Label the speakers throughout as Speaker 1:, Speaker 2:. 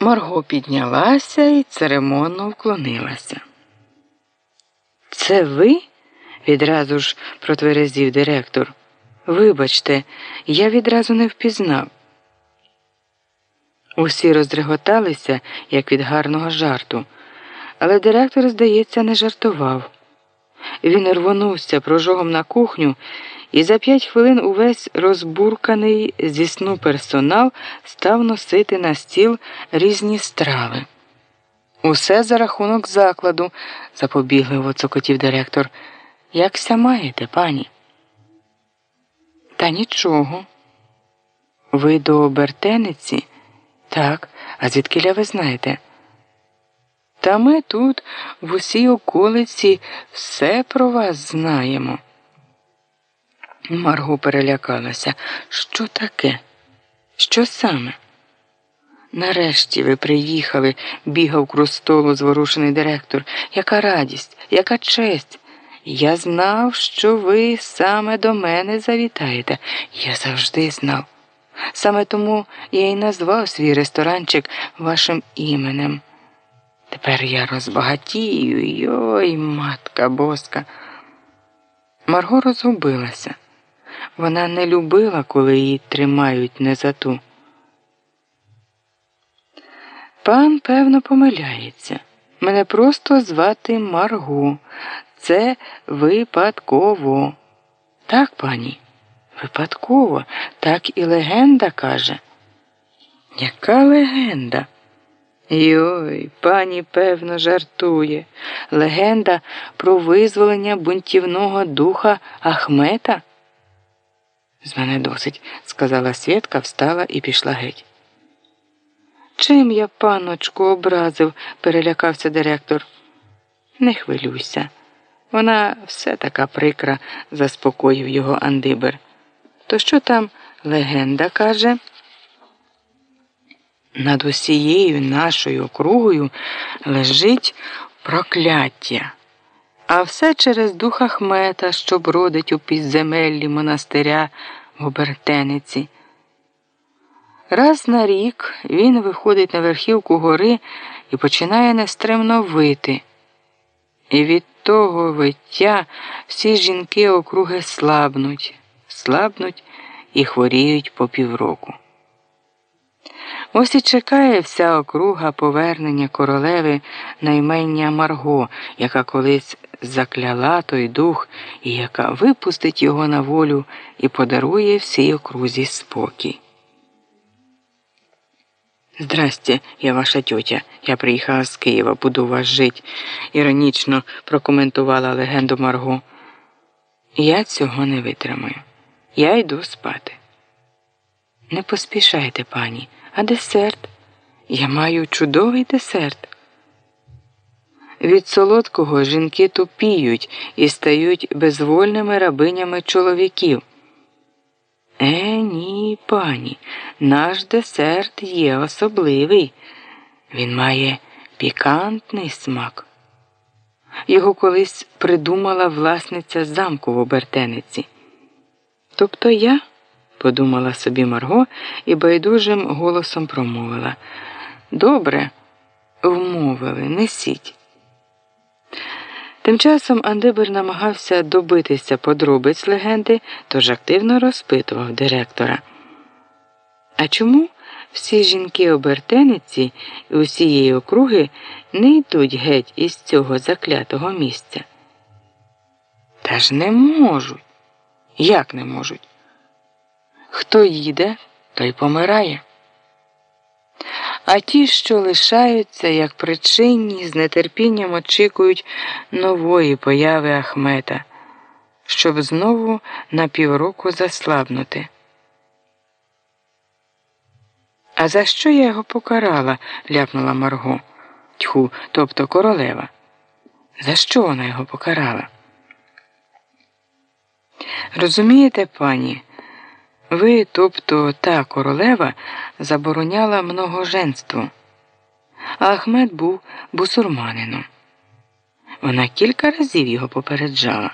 Speaker 1: Марго піднялася і церемонно вклонилася. Це ви? відразу ж протверезів директор. Вибачте, я відразу не впізнав. Усі розреготалися, як від гарного жарту, але директор, здається, не жартував. Він рвонувся прожогом на кухню, і за п'ять хвилин увесь розбурканий зі сну персонал став носити на стіл різні страви. Усе за рахунок закладу, запобігливо цокотів директор. Якся маєте, пані? Та нічого. Ви до Бертениці? Так, а звідкиля ви знаєте? Та ми тут, в усій околиці, все про вас знаємо. Марго перелякалася. Що таке? Що саме? Нарешті ви приїхали, бігав круз столу зворушений директор. Яка радість, яка честь. Я знав, що ви саме до мене завітаєте. Я завжди знав. Саме тому я й назвав свій ресторанчик вашим іменем. Тепер я розбагатію, йой, матка боска. Марго розгубилася. Вона не любила, коли її тримають не за ту. Пан, певно, помиляється. Мене просто звати Марго. Це випадково. Так, пані, випадково, так і легенда каже. Яка легенда? Йой, пані, певно, жартує. Легенда про визволення бунтівного духа Ахмета. З мене досить, сказала Свєтка, встала і пішла геть. Чим я, паночку, образив, перелякався директор. Не хвилюйся. Вона все така прикра, заспокоїв його Андибер. То що там легенда каже? Над усією нашою округою лежить прокляття, а все через духа Хмета, що бродить у підземеллі монастиря в Обертениці. Раз на рік він виходить на верхівку гори і починає нестримно вити. І від того виття всі жінки округи слабнуть, слабнуть і хворіють по півроку. Ось і чекає вся округа повернення королеви на імення Марго, яка колись закляла той дух і яка випустить його на волю і подарує всій окрузі спокій. Здрасте, я ваша тьотя. Я приїхала з Києва, буду у вас жить, іронічно прокоментувала легенду Марго. Я цього не витримаю. Я йду спати. Не поспішайте, пані, а десерт. Я маю чудовий десерт. Від солодкого жінки тупіють і стають безвольними рабинями чоловіків. Е, ні, пані, наш десерт є особливий. Він має пікантний смак. Його колись придумала власниця замку в обертениці. Тобто я, подумала собі Марго і байдужим голосом промовила. Добре, вмовили, несіть. Тим часом Андибер намагався добитися подробиць легенди, тож активно розпитував директора. А чому всі жінки обертениці і усієї округи не йдуть геть із цього заклятого місця? Та ж не можуть. Як не можуть? Хто їде, той помирає. А ті, що лишаються, як причинні, з нетерпінням очікують нової появи Ахмета, щоб знову на півроку заслабнути. А за що я його покарала? ляпнула Марго. Тьху, тобто королева. За що вона його покарала? Розумієте, пані? Ви, тобто та королева, забороняла многоженство, а Ахмед був бусурманином. Вона кілька разів його попереджала.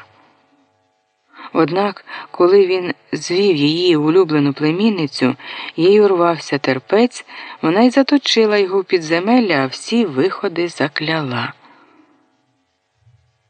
Speaker 1: Однак, коли він звів її улюблену племінницю, їй урвався терпець, вона й заточила його в підземелля, а всі виходи закляла.